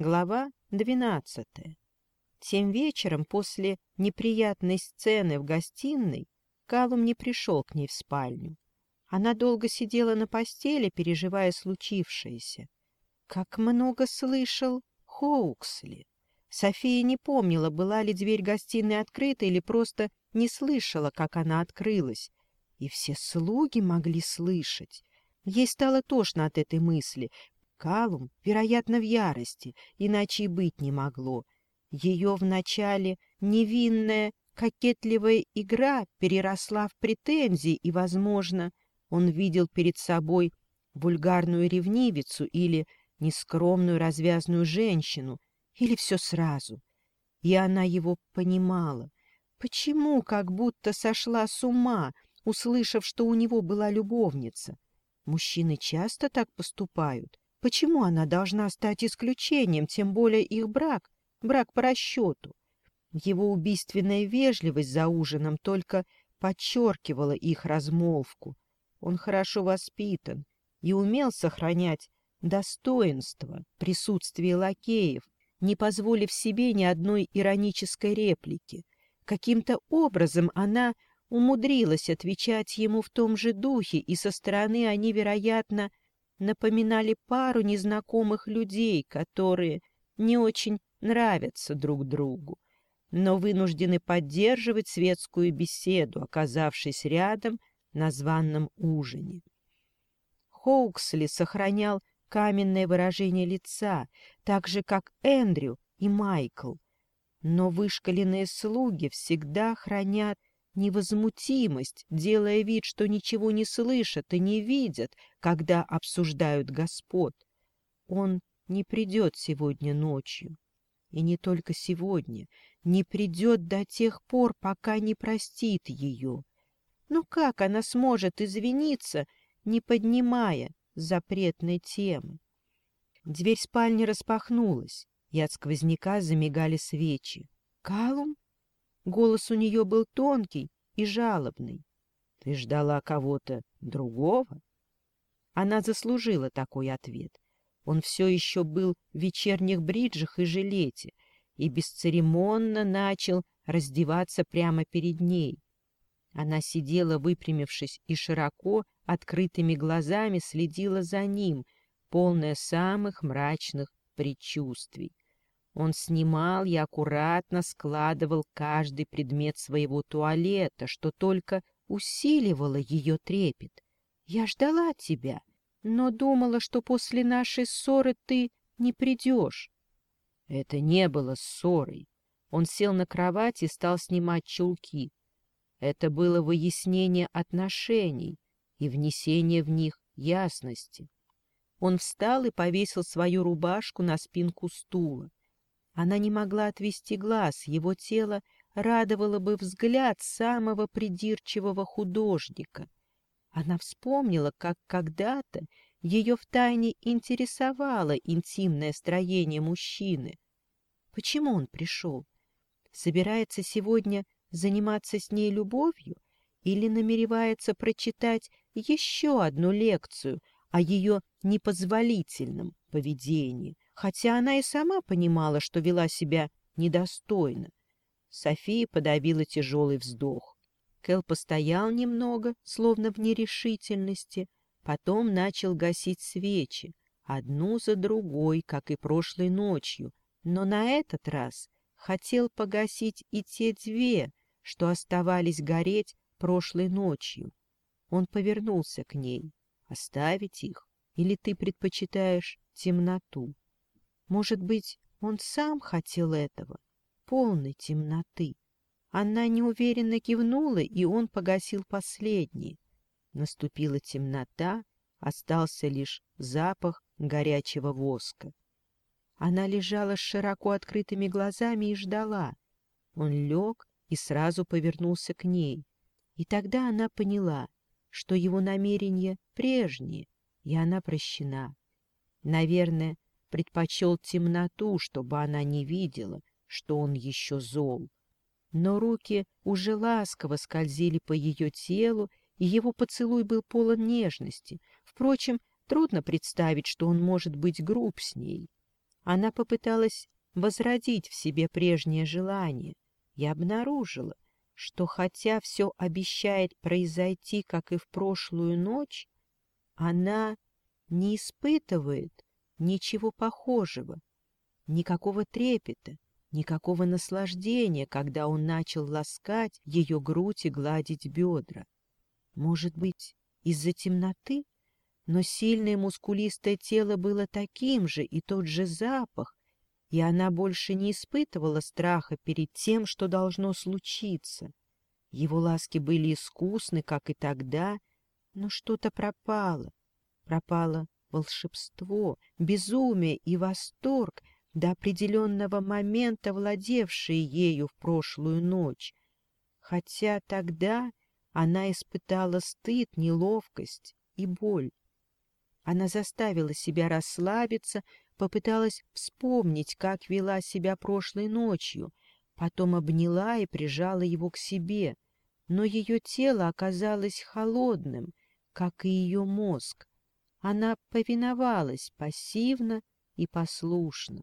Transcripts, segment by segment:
Глава 12. Тем вечером после неприятной сцены в гостиной Калум не пришел к ней в спальню. Она долго сидела на постели, переживая случившееся. Как много слышал Хоуксли. София не помнила, была ли дверь гостиной открыта или просто не слышала, как она открылась. И все слуги могли слышать. Ей стало тошно от этой мысли, Калум, вероятно, в ярости, иначе и быть не могло. Ее вначале невинная, кокетливая игра переросла в претензии, и, возможно, он видел перед собой вульгарную ревнивицу или нескромную развязную женщину, или все сразу. И она его понимала. Почему как будто сошла с ума, услышав, что у него была любовница? Мужчины часто так поступают. Почему она должна стать исключением, тем более их брак, брак по расчету? Его убийственная вежливость за ужином только подчеркивала их размолвку. Он хорошо воспитан и умел сохранять достоинство присутствия лакеев, не позволив себе ни одной иронической реплики. Каким-то образом она умудрилась отвечать ему в том же духе, и со стороны они, вероятно, напоминали пару незнакомых людей, которые не очень нравятся друг другу, но вынуждены поддерживать светскую беседу, оказавшись рядом на званном ужине. Хоуксли сохранял каменное выражение лица, так же, как Эндрю и Майкл. Но вышкаленные слуги всегда хранят невозмутимость, делая вид, что ничего не слышат и не видят, когда обсуждают господ. Он не придет сегодня ночью. И не только сегодня, не придет до тех пор, пока не простит ее. Но как она сможет извиниться, не поднимая запретной темы? Дверь спальни распахнулась, и от сквозняка замигали свечи. «Калум — Калум? Голос у нее был тонкий и жалобный. «Ты ждала кого-то другого?» Она заслужила такой ответ. Он все еще был в вечерних бриджах и жилете и бесцеремонно начал раздеваться прямо перед ней. Она сидела, выпрямившись, и широко, открытыми глазами следила за ним, полная самых мрачных предчувствий. Он снимал и аккуратно складывал каждый предмет своего туалета, что только усиливало ее трепет. «Я ждала тебя, но думала, что после нашей ссоры ты не придешь». Это не было ссорой. Он сел на кровать и стал снимать чулки. Это было выяснение отношений и внесение в них ясности. Он встал и повесил свою рубашку на спинку стула. Она не могла отвести глаз, его тело радовало бы взгляд самого придирчивого художника. Она вспомнила, как когда-то ее втайне интересовало интимное строение мужчины. Почему он пришел? Собирается сегодня заниматься с ней любовью или намеревается прочитать еще одну лекцию о ее непозволительном поведении — хотя она и сама понимала, что вела себя недостойно. София подавила тяжелый вздох. Кэл постоял немного, словно в нерешительности, потом начал гасить свечи, одну за другой, как и прошлой ночью, но на этот раз хотел погасить и те две, что оставались гореть прошлой ночью. Он повернулся к ней. «Оставить их? Или ты предпочитаешь темноту?» Может быть, он сам хотел этого? Полной темноты. Она неуверенно кивнула, и он погасил последний. Наступила темнота, остался лишь запах горячего воска. Она лежала с широко открытыми глазами и ждала. Он лег и сразу повернулся к ней. И тогда она поняла, что его намерения прежние, и она прощена. Наверное, предпочел темноту, чтобы она не видела, что он еще зол. Но руки уже ласково скользили по ее телу, и его поцелуй был полон нежности. Впрочем, трудно представить, что он может быть груб с ней. Она попыталась возродить в себе прежнее желание и обнаружила, что хотя все обещает произойти, как и в прошлую ночь, она не испытывает Ничего похожего, никакого трепета, никакого наслаждения, когда он начал ласкать ее грудь и гладить бедра. Может быть, из-за темноты? Но сильное мускулистое тело было таким же, и тот же запах, и она больше не испытывала страха перед тем, что должно случиться. Его ласки были искусны, как и тогда, но что-то пропало. Пропало волшебство, безумие и восторг, до определенного момента владевшие ею в прошлую ночь. Хотя тогда она испытала стыд, неловкость и боль. Она заставила себя расслабиться, попыталась вспомнить, как вела себя прошлой ночью, потом обняла и прижала его к себе, но ее тело оказалось холодным, как и ее мозг. Она повиновалась пассивно и послушно.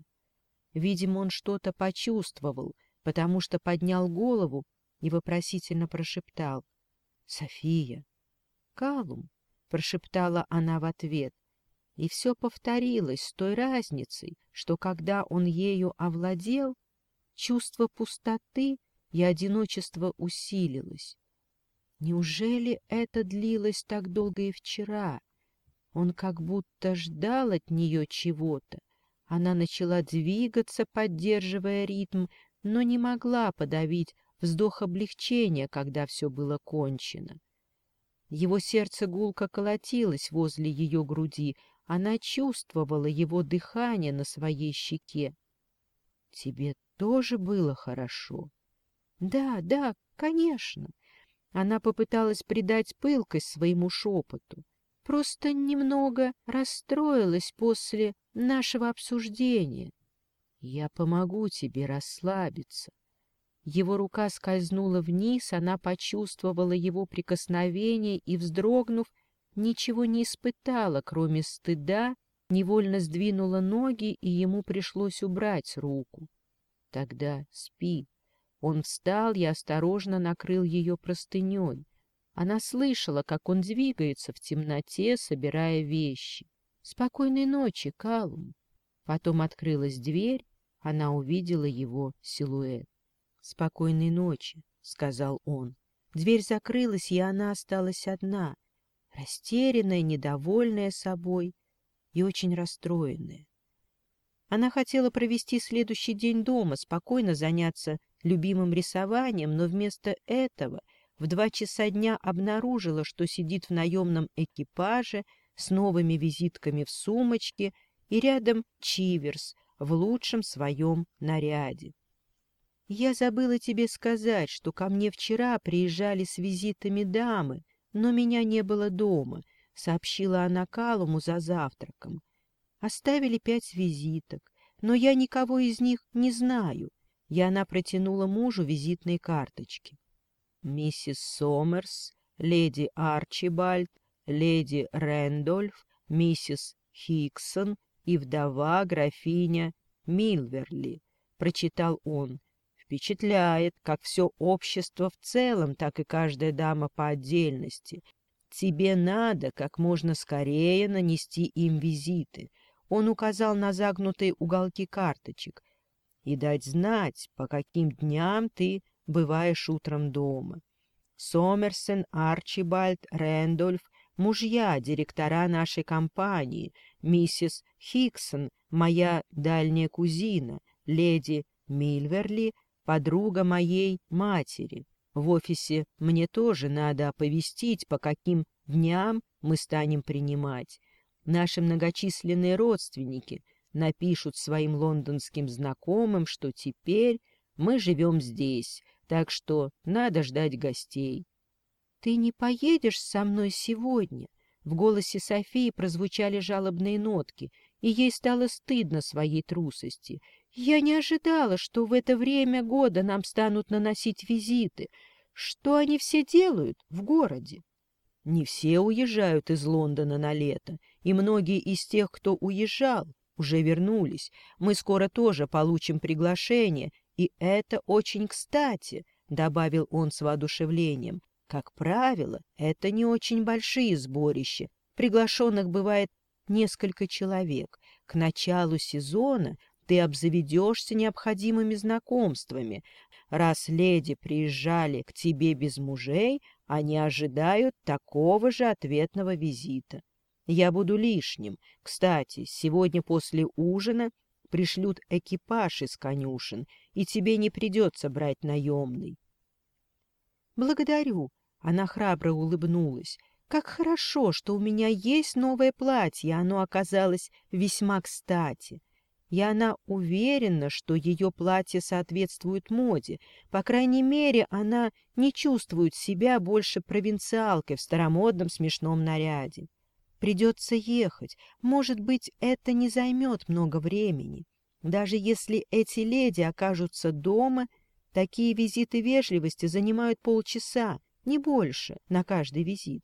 Видимо, он что-то почувствовал, потому что поднял голову и вопросительно прошептал «София». «Калум», — прошептала она в ответ, и все повторилось с той разницей, что когда он ею овладел, чувство пустоты и одиночества усилилось. Неужели это длилось так долго и вчера? Он как будто ждал от нее чего-то. Она начала двигаться, поддерживая ритм, но не могла подавить вздох облегчения, когда все было кончено. Его сердце гулко колотилось возле ее груди, она чувствовала его дыхание на своей щеке. — Тебе тоже было хорошо? — Да, да, конечно. Она попыталась придать пылкость своему шепоту просто немного расстроилась после нашего обсуждения. Я помогу тебе расслабиться. Его рука скользнула вниз, она почувствовала его прикосновение и, вздрогнув, ничего не испытала, кроме стыда, невольно сдвинула ноги, и ему пришлось убрать руку. Тогда спи. Он встал и осторожно накрыл ее простыней. Она слышала, как он двигается в темноте, собирая вещи. «Спокойной ночи, Калум!» Потом открылась дверь, она увидела его силуэт. «Спокойной ночи», — сказал он. Дверь закрылась, и она осталась одна, растерянная, недовольная собой и очень расстроенная. Она хотела провести следующий день дома, спокойно заняться любимым рисованием, но вместо этого — в два часа дня обнаружила, что сидит в наемном экипаже с новыми визитками в сумочке и рядом Чиверс в лучшем своем наряде. «Я забыла тебе сказать, что ко мне вчера приезжали с визитами дамы, но меня не было дома», — сообщила она Калуму за завтраком. «Оставили пять визиток, но я никого из них не знаю» и она протянула мужу визитные карточки миссис Сомерс, леди Арчибальд, леди Рэндольф, миссис Хиксон и вдова графиня Милверли, прочитал он. Впечатляет, как все общество в целом, так и каждая дама по отдельности. Тебе надо как можно скорее нанести им визиты. Он указал на загнутые уголки карточек. И дать знать, по каким дням ты бываешь утром дома. Сомерсон, Арчибальд, Рэндольф — мужья директора нашей компании, миссис Хиксон, моя дальняя кузина, леди Мильверли, подруга моей матери. В офисе мне тоже надо оповестить, по каким дням мы станем принимать. Наши многочисленные родственники напишут своим лондонским знакомым, что теперь мы живем здесь, так что надо ждать гостей. — Ты не поедешь со мной сегодня? В голосе Софии прозвучали жалобные нотки, и ей стало стыдно своей трусости. «Я не ожидала, что в это время года нам станут наносить визиты. Что они все делают в городе?» Не все уезжают из Лондона на лето, и многие из тех, кто уезжал, уже вернулись. Мы скоро тоже получим приглашение и это очень кстати, — добавил он с воодушевлением. Как правило, это не очень большие сборища. Приглашенных бывает несколько человек. К началу сезона ты обзаведешься необходимыми знакомствами. Раз леди приезжали к тебе без мужей, они ожидают такого же ответного визита. Я буду лишним. Кстати, сегодня после ужина пришлют экипаж из конюшен — и тебе не придется брать наемный. Благодарю. Она храбро улыбнулась. Как хорошо, что у меня есть новое платье, а оно оказалось весьма кстати. И она уверена, что ее платье соответствует моде. По крайней мере, она не чувствует себя больше провинциалкой в старомодном смешном наряде. Придется ехать. Может быть, это не займет много времени. Даже если эти леди окажутся дома, такие визиты вежливости занимают полчаса, не больше, на каждый визит.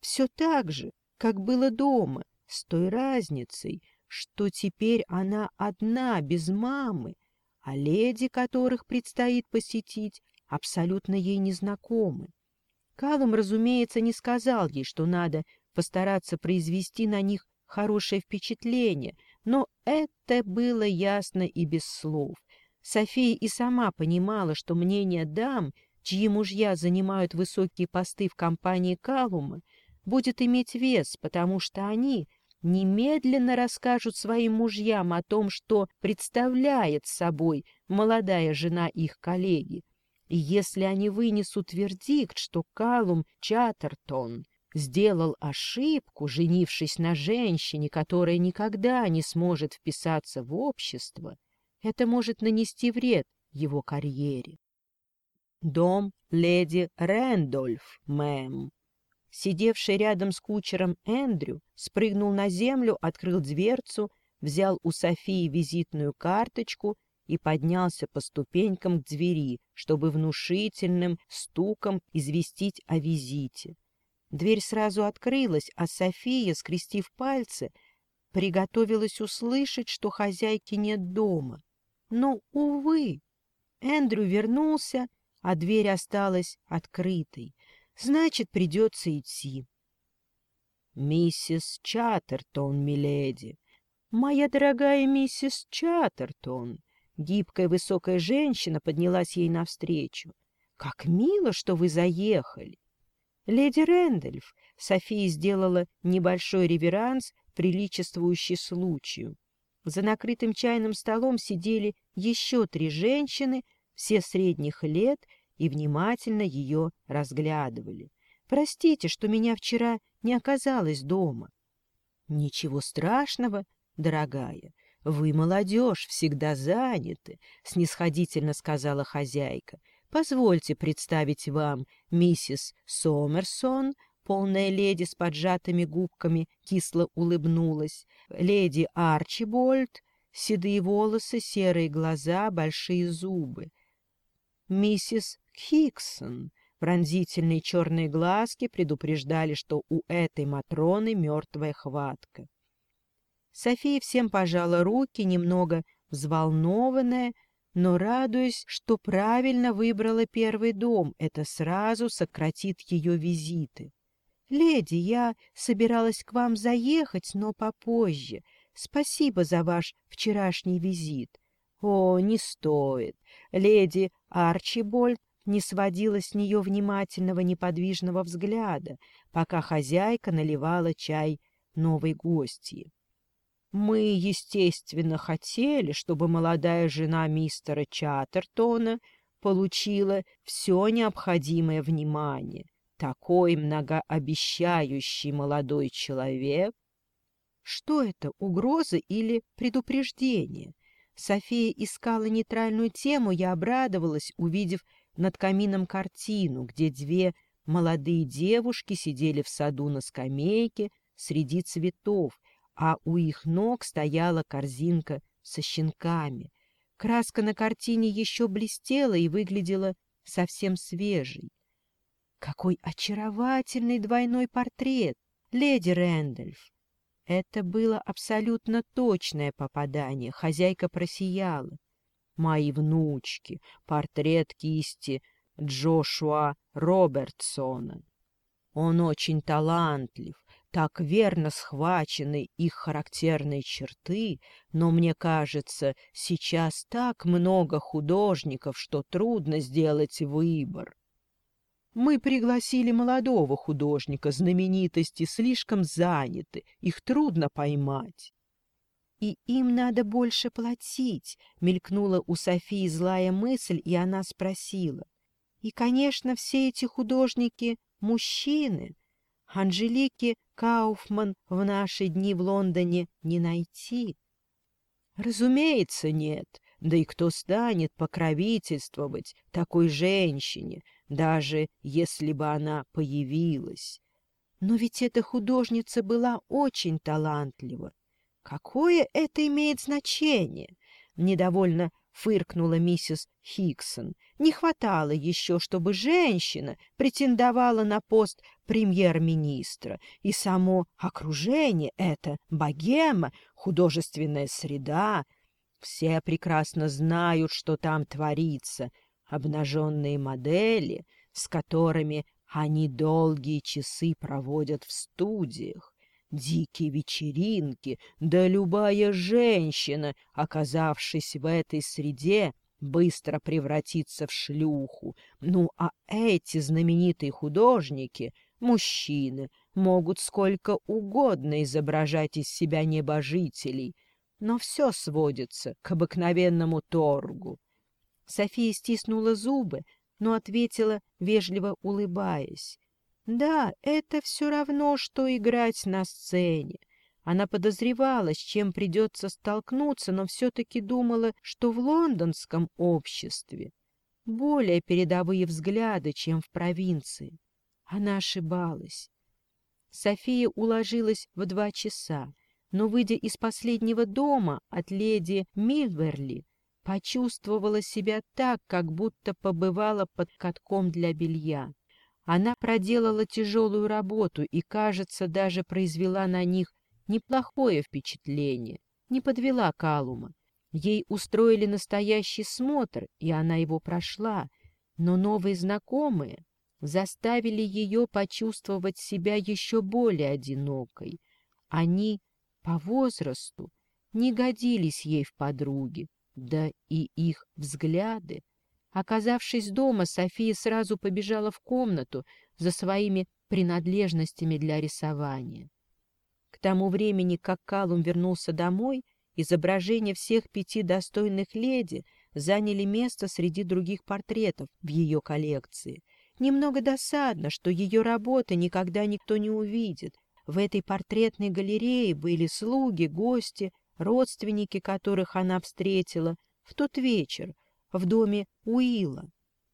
Все так же, как было дома, с той разницей, что теперь она одна, без мамы, а леди, которых предстоит посетить, абсолютно ей незнакомы. Калум, разумеется, не сказал ей, что надо постараться произвести на них хорошее впечатление — но это было ясно и без слов. София и сама понимала, что мнение дам, чьи мужья занимают высокие посты в компании Калума, будет иметь вес, потому что они немедленно расскажут своим мужьям о том, что представляет собой молодая жена их коллеги. И если они вынесут вердикт, что Калум Чаттертон сделал ошибку, женившись на женщине, которая никогда не сможет вписаться в общество, это может нанести вред его карьере. Дом леди Рэндольф, мэм. Сидевший рядом с кучером Эндрю спрыгнул на землю, открыл дверцу, взял у Софии визитную карточку и поднялся по ступенькам к двери, чтобы внушительным стуком известить о визите. Дверь сразу открылась, а София, скрестив пальцы, приготовилась услышать, что хозяйки нет дома. Но, увы, Эндрю вернулся, а дверь осталась открытой. Значит, придется идти. «Миссис Чаттертон, миледи!» «Моя дорогая миссис Чаттертон!» Гибкая высокая женщина поднялась ей навстречу. «Как мило, что вы заехали!» Леди Рэндольф, София сделала небольшой реверанс, приличествующий случаю. За накрытым чайным столом сидели еще три женщины, все средних лет, и внимательно ее разглядывали. «Простите, что меня вчера не оказалось дома». «Ничего страшного, дорогая, вы, молодежь, всегда заняты», — снисходительно сказала хозяйка. Позвольте представить вам миссис Сомерсон, полная леди с поджатыми губками, кисло улыбнулась, леди Арчибольд, седые волосы, серые глаза, большие зубы. Миссис Хиксон, пронзительные черные глазки предупреждали, что у этой Матроны мертвая хватка. София всем пожала руки, немного взволнованная, но радуюсь, что правильно выбрала первый дом, это сразу сократит ее визиты. «Леди, я собиралась к вам заехать, но попозже. Спасибо за ваш вчерашний визит». «О, не стоит. Леди Арчибольд не сводила с нее внимательного неподвижного взгляда, пока хозяйка наливала чай новой гостьи. Мы, естественно, хотели, чтобы молодая жена мистера Чаттертона получила все необходимое внимание. Такой многообещающий молодой человек. Что это, угроза или предупреждение? София искала нейтральную тему, я обрадовалась, увидев над камином картину, где две молодые девушки сидели в саду на скамейке среди цветов, а у их ног стояла корзинка со щенками. Краска на картине еще блестела и выглядела совсем свежей. Какой очаровательный двойной портрет, леди Рэндольф! Это было абсолютно точное попадание, хозяйка просияла. Мои внучки, портрет кисти Джошуа Робертсона. Он очень талантлив, так верно схвачены их характерные черты, но, мне кажется, сейчас так много художников, что трудно сделать выбор. Мы пригласили молодого художника, знаменитости слишком заняты, их трудно поймать. «И им надо больше платить», — мелькнула у Софии злая мысль, и она спросила. «И, конечно, все эти художники — мужчины, Анжелики Кауфман в наши дни в Лондоне не найти. Разумеется, нет. Да и кто станет покровительствовать такой женщине, даже если бы она появилась? Но ведь эта художница была очень талантлива. Какое это имеет значение? Недовольно — фыркнула миссис Хигсон. «Не хватало еще, чтобы женщина претендовала на пост премьер-министра, и само окружение — это богема, художественная среда. Все прекрасно знают, что там творится. Обнаженные модели, с которыми они долгие часы проводят в студиях, дикие вечеринки, да любая женщина, оказавшись в этой среде, быстро превратится в шлюху. Ну а эти знаменитые художники, мужчины, могут сколько угодно изображать из себя небожителей, но все сводится к обыкновенному торгу. София стиснула зубы, но ответила, вежливо улыбаясь. Да, это все равно, что играть на сцене. Она подозревала, с чем придется столкнуться, но все-таки думала, что в лондонском обществе более передовые взгляды, чем в провинции. Она ошибалась. София уложилась в два часа, но, выйдя из последнего дома от леди Милверли, почувствовала себя так, как будто побывала под катком для белья. Она проделала тяжелую работу и, кажется, даже произвела на них неплохое впечатление, не подвела Калума. Ей устроили настоящий смотр, и она его прошла, но новые знакомые заставили ее почувствовать себя еще более одинокой. Они по возрасту не годились ей в подруги, да и их взгляды Оказавшись дома, София сразу побежала в комнату за своими принадлежностями для рисования. К тому времени, как Калум вернулся домой, изображения всех пяти достойных леди заняли место среди других портретов в ее коллекции. Немного досадно, что ее работы никогда никто не увидит. В этой портретной галерее были слуги, гости, родственники которых она встретила в тот вечер, в доме Уилла,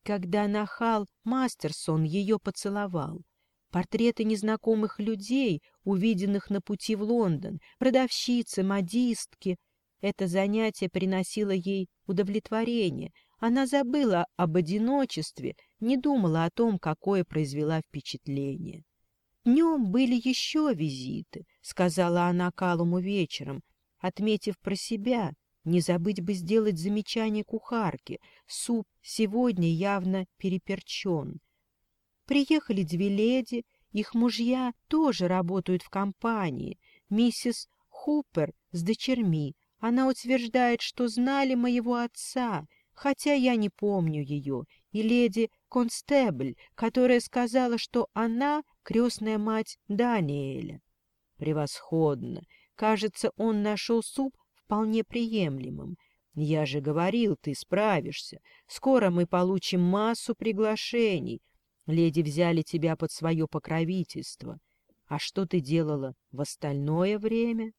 когда нахал Мастерсон ее поцеловал. Портреты незнакомых людей, увиденных на пути в Лондон, продавщицы, модистки. Это занятие приносило ей удовлетворение. Она забыла об одиночестве, не думала о том, какое произвела впечатление. «Днем были еще визиты», — сказала она Калуму вечером, отметив про себя, не забыть бы сделать замечание кухарке. Суп сегодня явно переперчен. Приехали две леди, их мужья тоже работают в компании. Миссис Хупер с дочерми. Она утверждает, что знали моего отца, хотя я не помню ее, и леди Констебль, которая сказала, что она крестная мать Даниэля. Превосходно! Кажется, он нашел суп вполне приемлемым. Я же говорил, ты справишься. Скоро мы получим массу приглашений. Леди взяли тебя под свое покровительство. А что ты делала в остальное время?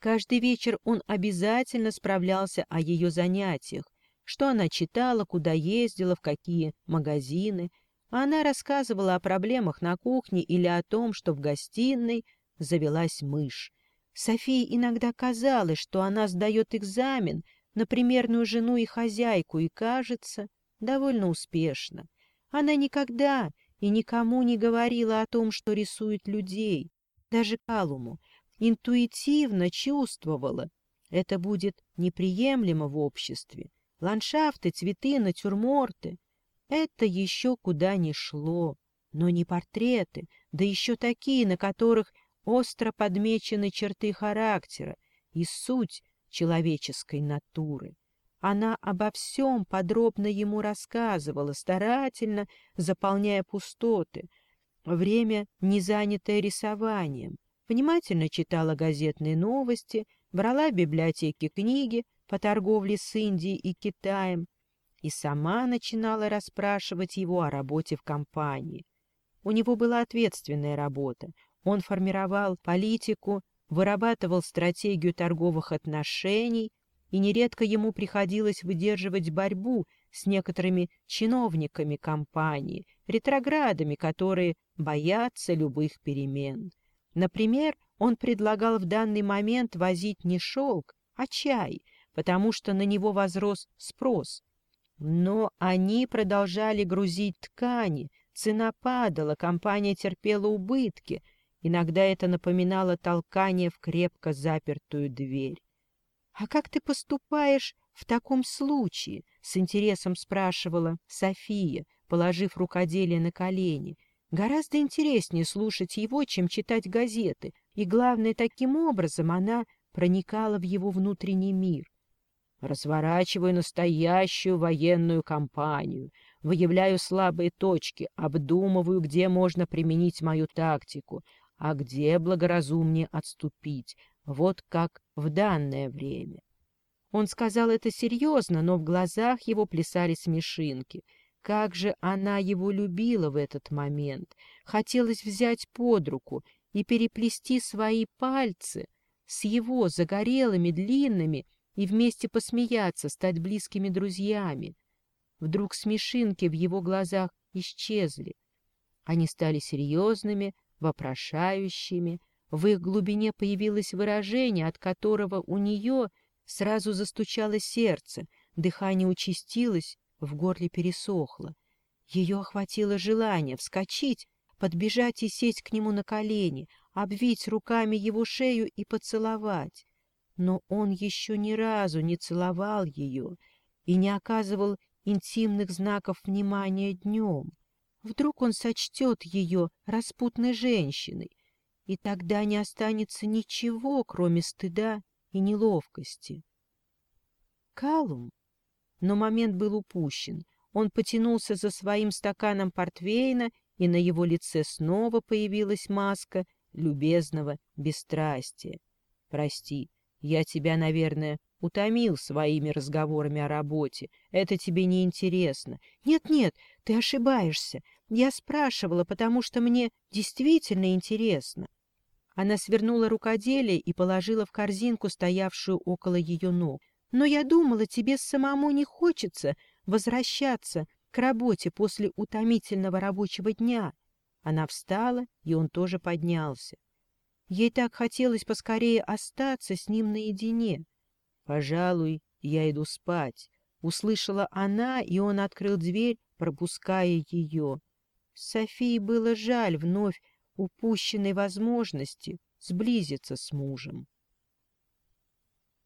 Каждый вечер он обязательно справлялся о ее занятиях, что она читала, куда ездила, в какие магазины. Она рассказывала о проблемах на кухне или о том, что в гостиной завелась мышь. Софии иногда казалось, что она сдает экзамен на примерную жену и хозяйку, и, кажется, довольно успешно. Она никогда и никому не говорила о том, что рисует людей, даже Калуму. Интуитивно чувствовала, это будет неприемлемо в обществе. Ландшафты, цветы, натюрморты — это еще куда ни шло. Но не портреты, да еще такие, на которых остро подмечены черты характера и суть человеческой натуры. Она обо всем подробно ему рассказывала, старательно заполняя пустоты, время, не занятое рисованием, внимательно читала газетные новости, брала в библиотеке книги по торговле с Индией и Китаем и сама начинала расспрашивать его о работе в компании. У него была ответственная работа, он формировал политику, вырабатывал стратегию торговых отношений, и нередко ему приходилось выдерживать борьбу с некоторыми чиновниками компании, ретроградами, которые боятся любых перемен. Например, он предлагал в данный момент возить не шелк, а чай, потому что на него возрос спрос. Но они продолжали грузить ткани, цена падала, компания терпела убытки – Иногда это напоминало толкание в крепко запертую дверь. — А как ты поступаешь в таком случае? — с интересом спрашивала София, положив рукоделие на колени. Гораздо интереснее слушать его, чем читать газеты, и, главное, таким образом она проникала в его внутренний мир. Разворачиваю настоящую военную кампанию, выявляю слабые точки, обдумываю, где можно применить мою тактику, а где благоразумнее отступить, вот как в данное время. Он сказал это серьезно, но в глазах его плясали смешинки. Как же она его любила в этот момент! Хотелось взять под руку и переплести свои пальцы с его загорелыми, длинными, и вместе посмеяться, стать близкими друзьями. Вдруг смешинки в его глазах исчезли. Они стали серьезными, вопрошающими. В их глубине появилось выражение, от которого у нее сразу застучало сердце, дыхание участилось, в горле пересохло. Ее охватило желание вскочить, подбежать и сесть к нему на колени, обвить руками его шею и поцеловать. Но он еще ни разу не целовал ее и не оказывал интимных знаков внимания днем. Вдруг он сочтет ее распутной женщиной, и тогда не останется ничего, кроме стыда и неловкости. Калум? Но момент был упущен. Он потянулся за своим стаканом портвейна, и на его лице снова появилась маска любезного бесстрастия. «Прости, я тебя, наверное, утомил своими разговорами о работе. Это тебе не интересно. Нет-нет, ты ошибаешься. Я спрашивала, потому что мне действительно интересно. Она свернула рукоделие и положила в корзинку, стоявшую около ее ног. Но я думала, тебе самому не хочется возвращаться к работе после утомительного рабочего дня. Она встала, и он тоже поднялся. Ей так хотелось поскорее остаться с ним наедине. «Пожалуй, я иду спать», — услышала она, и он открыл дверь, пропуская ее. Софии было жаль вновь упущенной возможности сблизиться с мужем.